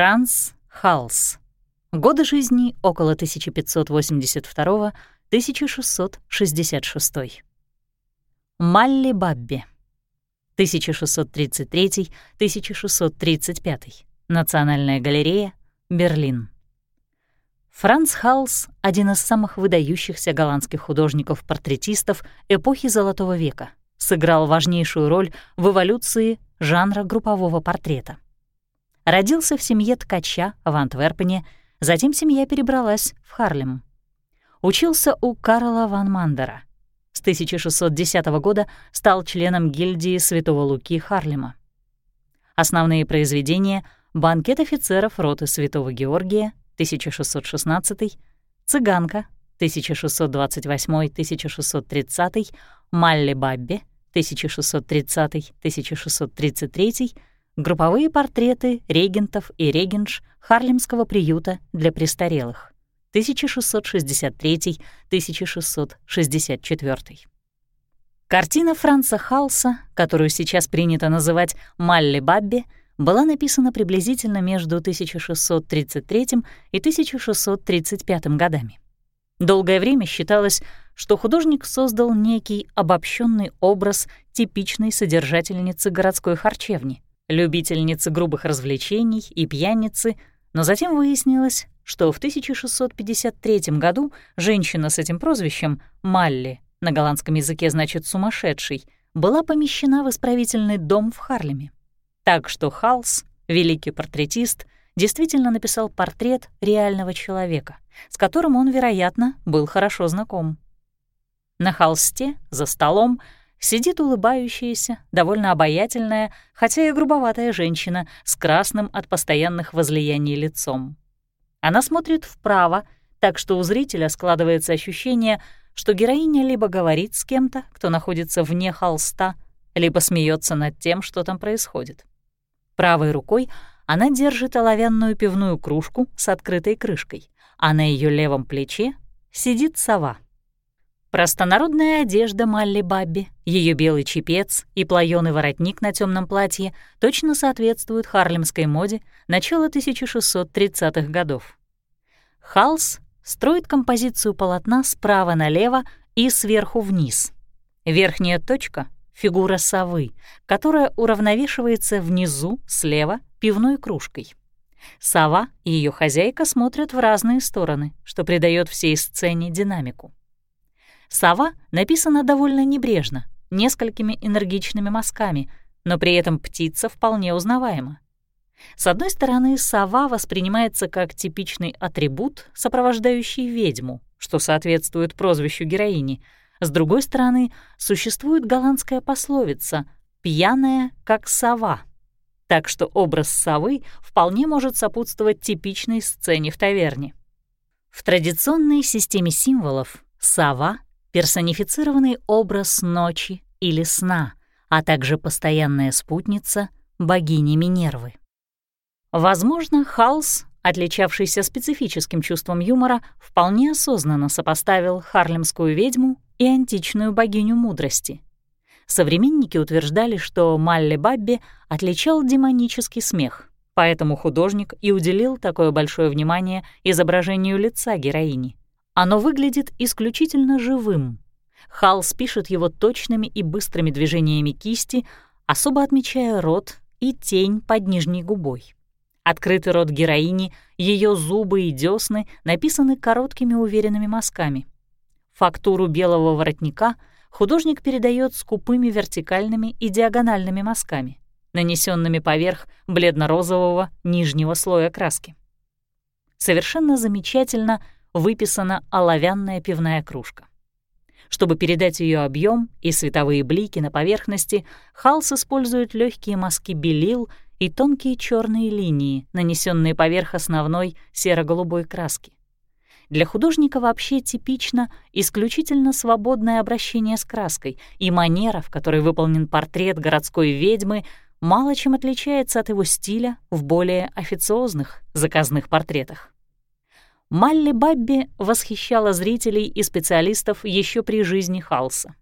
Франц Халс. Годы жизни около 1582-1666. Малли Бабби. 1633-1635. Национальная галерея, Берлин. Франц Халс — один из самых выдающихся голландских художников-портретистов эпохи Золотого века. Сыграл важнейшую роль в эволюции жанра группового портрета. Родился в семье ткача в Антверпене, затем семья перебралась в Харлем. Учился у Карла ван Мандера. С 1610 года стал членом гильдии Святого Луки Харлема. Основные произведения — «Банкет офицеров роты Святого Георгия» 1616, «Цыганка» 1628-1630, «Малли Бабби» 1630-1633, групповые портреты регентов и регенш Харлемского приюта для престарелых 1663-1664. Картина Франца Халса, которую сейчас принято называть «Малли Бабби», была написана приблизительно между 1633 и 1635 годами. Долгое время считалось, что художник создал некий обобщенный образ типичной содержательницы городской харчевни, любительницы грубых развлечений и пьяницы, но затем выяснилось, что в 1653 году женщина с этим прозвищем, Малли, на голландском языке значит «сумасшедший», была помещена в исправительный дом в Харлеме. Так что Халс, великий портретист, действительно написал портрет реального человека, с которым он, вероятно, был хорошо знаком. На холсте, за столом, сидит улыбающаяся, довольно обаятельная, хотя и грубоватая женщина с красным от постоянных возлияний лицом. Она смотрит вправо, так что у зрителя складывается ощущение, что героиня либо говорит с кем-то, кто находится вне холста, либо смеется над тем, что там происходит. Правой рукой она держит оловянную пивную кружку с открытой крышкой, а на ее левом плече сидит сова. Простонародная одежда Малли Бабби, ее белый чепец и плаёный воротник на темном платье точно соответствуют харлемской моде начала 1630-х годов. Халс строит композицию полотна справа налево и сверху вниз. Верхняя точка фигура совы, которая уравновешивается внизу, слева, пивной кружкой. Сова и ее хозяйка смотрят в разные стороны, что придает всей сцене динамику. Сова написана довольно небрежно, несколькими энергичными мазками, но при этом птица вполне узнаваема. С одной стороны, сова воспринимается как типичный атрибут, сопровождающий ведьму, что соответствует прозвищу героини — с другой стороны, существует голландская пословица «пьяная, как сова». Так что образ совы вполне может сопутствовать типичной сцене в таверне. В традиционной системе символов сова — персонифицированный образ ночи или сна, а также постоянная спутница богини Минервы. Возможно, Халс отличавшийся специфическим чувством юмора, вполне осознанно сопоставил харлемскую ведьму и античную богиню мудрости. Современники утверждали, что Малли Бабби отличал демонический смех, поэтому художник и уделил такое большое внимание изображению лица героини. Оно выглядит исключительно живым. Халс пишет его точными и быстрыми движениями кисти, особо отмечая рот и тень под нижней губой. Открытый рот героини, ее зубы и десны написаны короткими уверенными мазками. Фактуру белого воротника художник передает скупыми вертикальными и диагональными мазками, нанесенными поверх бледно-розового нижнего слоя краски. Совершенно замечательно выписана оловянная пивная кружка. Чтобы передать ее объем и световые блики на поверхности, Халс использует легкие мазки белил и тонкие черные линии, нанесенные поверх основной серо-голубой краски. Для художника вообще типично исключительно свободное обращение с краской, и манера, в которой выполнен портрет городской ведьмы, мало чем отличается от его стиля в более официозных заказных портретах. Малли Бабби восхищала зрителей и специалистов еще при жизни Халса,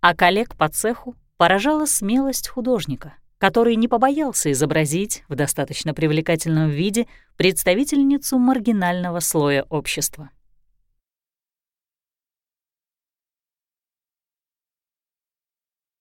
а коллег по цеху поражала смелость художника — который не побоялся изобразить в достаточно привлекательном виде представительницу маргинального слоя общества.